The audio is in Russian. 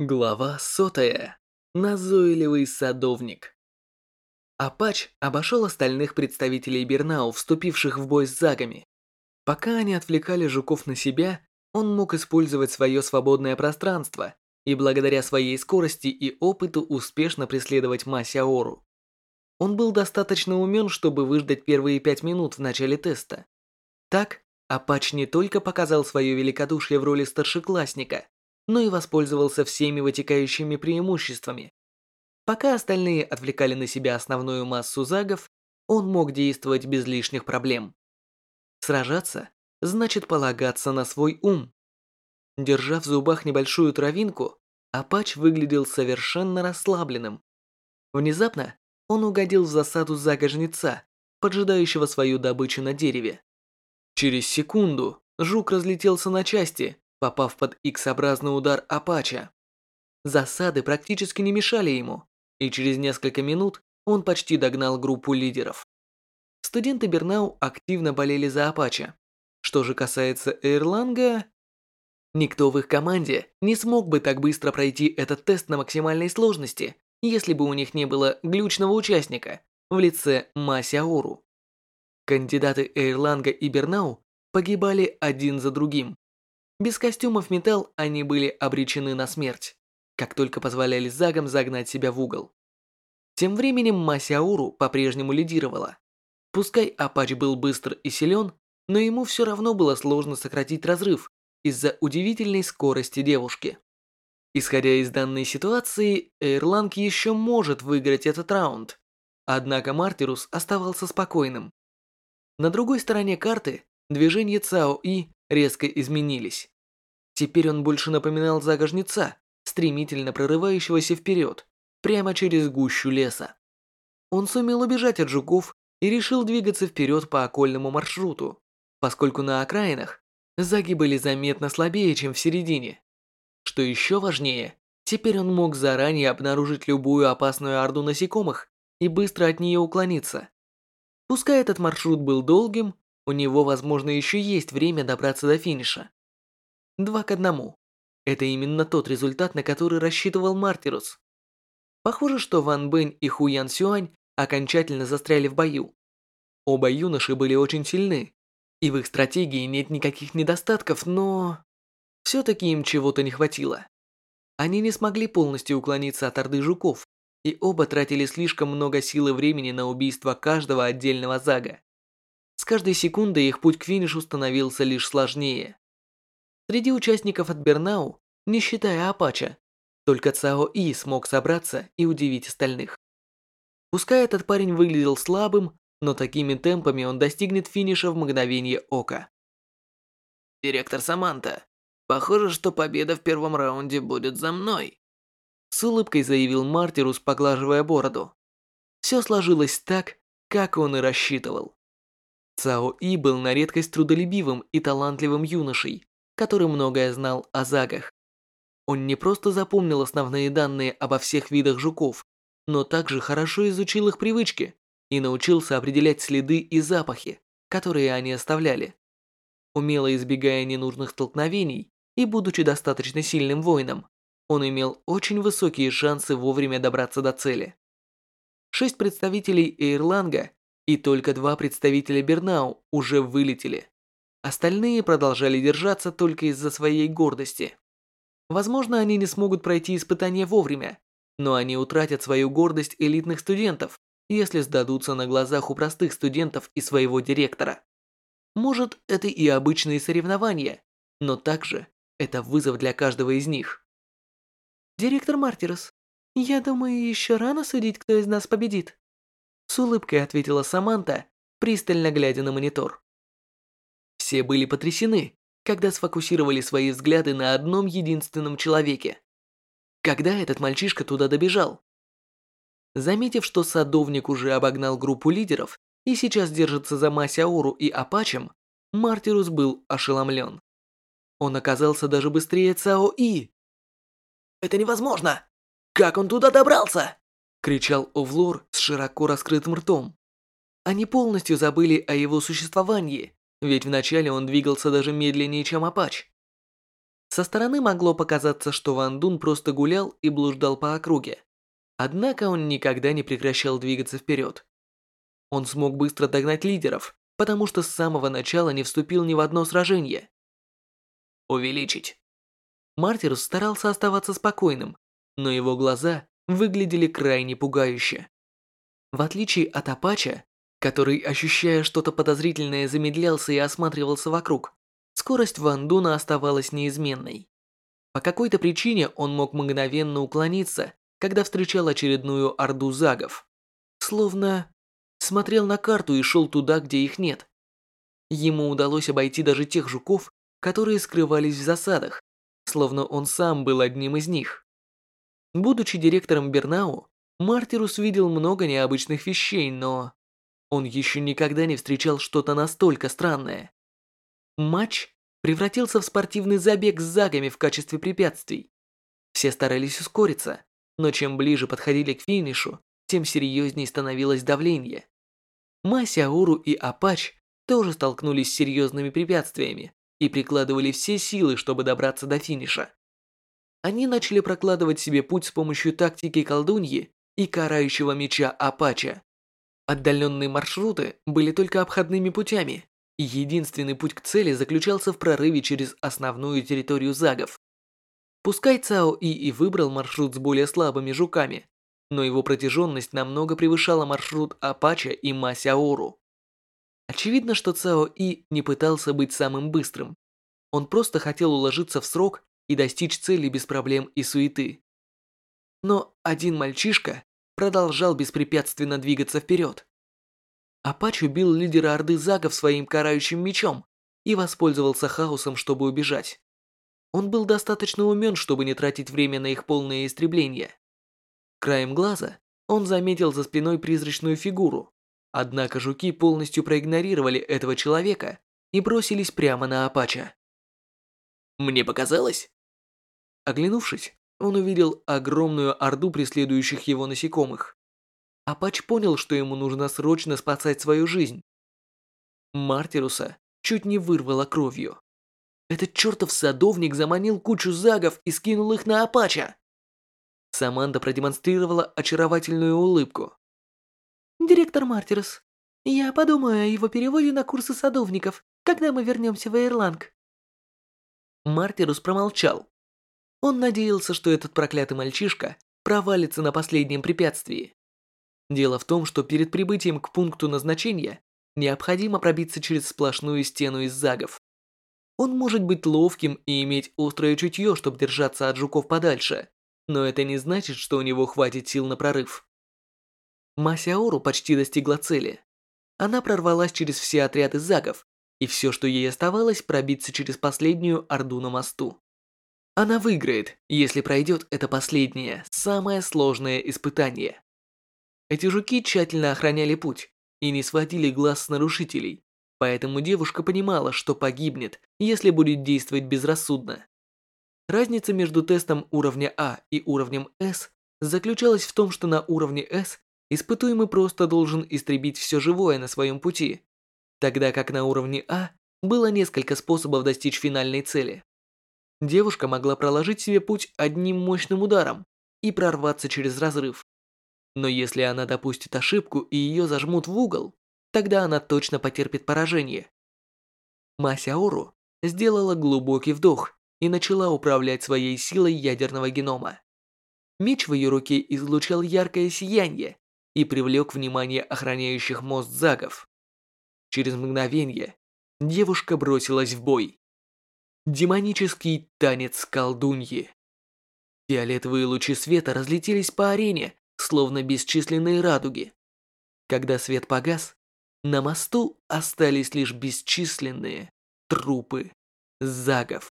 Глава сотая. Назойливый садовник. Апач обошел остальных представителей Бернау, вступивших в бой с загами. Пока они отвлекали жуков на себя, он мог использовать свое свободное пространство и благодаря своей скорости и опыту успешно преследовать Масяору. Он был достаточно умен, чтобы выждать первые пять минут в начале теста. Так, Апач не только показал свое великодушие в роли старшеклассника, но и воспользовался всеми вытекающими преимуществами. Пока остальные отвлекали на себя основную массу загов, он мог действовать без лишних проблем. Сражаться значит полагаться на свой ум. Держа в зубах небольшую травинку, Апач выглядел совершенно расслабленным. Внезапно он угодил в засаду зага-жнеца, поджидающего свою добычу на дереве. Через секунду жук разлетелся на части, попав под X-образный удар Апача. Засады практически не мешали ему, и через несколько минут он почти догнал группу лидеров. Студенты Бернау активно болели за Апача. Что же касается Эрланга, никто в их команде не смог бы так быстро пройти этот тест на максимальной сложности, если бы у них не было глючного участника в лице Масяору. Кандидаты Эйрланга и Бернау погибали один за другим, без костюмов металл они были обречены на смерть, как только позволяли загам загнать себя в угол. Тем временем Масяуру по-прежнему лидировала. Пускай Апач был быстр и силен, но ему все равно было сложно сократить разрыв из-за удивительной скорости девушки. Исходя из данной ситуации, Эйрланг еще может выиграть этот раунд. Однако Мартирус оставался спокойным. На другой стороне карты движения Цао И резко изменились. Теперь он больше напоминал загожнеца, стремительно прорывающегося вперед, прямо через гущу леса. Он сумел убежать от жуков и решил двигаться вперед по окольному маршруту, поскольку на окраинах заги были заметно слабее, чем в середине. Что еще важнее, теперь он мог заранее обнаружить любую опасную орду насекомых и быстро от нее уклониться. Пускай этот маршрут был долгим, у него, возможно, еще есть время добраться до финиша. Два к одному. Это именно тот результат, на который рассчитывал Мартирус. Похоже, что Ван Бэнь и Ху Ян Сюань окончательно застряли в бою. Оба юноши были очень сильны, и в их стратегии нет никаких недостатков, но... Все-таки им чего-то не хватило. Они не смогли полностью уклониться от орды жуков, и оба тратили слишком много сил и времени на убийство каждого отдельного зага. Каждой секундой их путь к финишу становился лишь сложнее. Среди участников от Бернау, не считая Апача, только Цао И смог собраться и удивить остальных. Пускай этот парень выглядел слабым, но такими темпами он достигнет финиша в мгновение ока. «Директор Саманта, похоже, что победа в первом раунде будет за мной», с улыбкой заявил Мартирус, поглаживая бороду. Все сложилось так, как он и рассчитывал. Цао И был на редкость трудолюбивым и талантливым юношей, который многое знал о загах. Он не просто запомнил основные данные обо всех видах жуков, но также хорошо изучил их привычки и научился определять следы и запахи, которые они оставляли. Умело избегая ненужных столкновений и будучи достаточно сильным воином, он имел очень высокие шансы вовремя добраться до цели. Шесть представителей Эйрланга и только два представителя Бернау уже вылетели. Остальные продолжали держаться только из-за своей гордости. Возможно, они не смогут пройти испытание вовремя, но они утратят свою гордость элитных студентов, если сдадутся на глазах у простых студентов и своего директора. Может, это и обычные соревнования, но также это вызов для каждого из них. Директор Мартирос, я думаю, еще рано судить, кто из нас победит. С улыбкой ответила Саманта, пристально глядя на монитор. Все были потрясены, когда сфокусировали свои взгляды на одном единственном человеке. Когда этот мальчишка туда добежал? Заметив, что садовник уже обогнал группу лидеров и сейчас держится за Масяору и Апачем, Мартирус был ошеломлен. Он оказался даже быстрее Цао И. «Это невозможно! Как он туда добрался?» Кричал Овлор с широко раскрытым ртом. Они полностью забыли о его существовании, ведь вначале он двигался даже медленнее, чем Апач. Со стороны могло показаться, что Ван Дун просто гулял и блуждал по округе. Однако он никогда не прекращал двигаться вперед. Он смог быстро догнать лидеров, потому что с самого начала не вступил ни в одно сражение. Увеличить. Мартирус старался оставаться спокойным, но его глаза выглядели крайне пугающе. В отличие от Апача, который, ощущая что-то подозрительное, замедлялся и осматривался вокруг, скорость Ван Дуна оставалась неизменной. По какой-то причине он мог мгновенно уклониться, когда встречал очередную орду загов. Словно смотрел на карту и шел туда, где их нет. Ему удалось обойти даже тех жуков, которые скрывались в засадах, словно он сам был одним из них. Будучи директором Бернау, Мартирус видел много необычных вещей, но он еще никогда не встречал что-то настолько странное. Матч превратился в спортивный забег с загами в качестве препятствий. Все старались ускориться, но чем ближе подходили к финишу, тем серьезнее становилось давление. Масяуру и Апач тоже столкнулись с серьезными препятствиями и прикладывали все силы, чтобы добраться до финиша. Они начали прокладывать себе путь с помощью тактики колдуньи и карающего меча Апача. Отдаленные маршруты были только обходными путями, и единственный путь к цели заключался в прорыве через основную территорию загов. Пускай Цао И и выбрал маршрут с более слабыми жуками, но его протяженность намного превышала маршрут Апача и Масяору. Очевидно, что Цао И не пытался быть самым быстрым. Он просто хотел уложиться в срок и достичь цели без проблем и суеты. Но один мальчишка продолжал беспрепятственно двигаться вперед. Апач убил лидера Орды Загов своим карающим мечом и воспользовался хаосом, чтобы убежать. Он был достаточно умен, чтобы не тратить время на их полное истребление. Краем глаза он заметил за спиной призрачную фигуру, однако жуки полностью проигнорировали этого человека и бросились прямо на Апача. «Мне показалось?» Оглянувшись, он увидел огромную орду преследующих его насекомых. Апач понял, что ему нужно срочно спасать свою жизнь. Мартируса чуть не вырвало кровью. Этот чертов садовник заманил кучу загов и скинул их на Апача. Саманта продемонстрировала очаровательную улыбку. «Директор Мартирус, я подумаю о его переводе на курсы садовников, когда мы вернемся в Эйрланг». Мартирус промолчал. Он надеялся, что этот проклятый мальчишка провалится на последнем препятствии. Дело в том, что перед прибытием к пункту назначения необходимо пробиться через сплошную стену из загов. Он может быть ловким и иметь острое чутье, чтобы держаться от жуков подальше, но это не значит, что у него хватит сил на прорыв. Масяору почти достигла цели. Она прорвалась через все отряды загов, и все, что ей оставалось, пробиться через последнюю орду на мосту. Она выиграет, если пройдет это последнее, самое сложное испытание. Эти жуки тщательно охраняли путь и не сводили глаз с нарушителей, поэтому девушка понимала, что погибнет, если будет действовать безрассудно. Разница между тестом уровня А и уровнем С заключалась в том, что на уровне С испытуемый просто должен истребить все живое на своем пути, тогда как на уровне А было несколько способов достичь финальной цели. Девушка могла проложить себе путь одним мощным ударом и прорваться через разрыв. Но если она допустит ошибку и ее зажмут в угол, тогда она точно потерпит поражение. Масяору сделала глубокий вдох и начала управлять своей силой ядерного генома. Меч в ее руке излучал яркое сияние и привлек внимание охраняющих мост загов. Через мгновение девушка бросилась в бой. Демонический танец колдуньи. Фиолетовые лучи света разлетелись по арене, словно бесчисленные радуги. Когда свет погас, на мосту остались лишь бесчисленные трупы загов.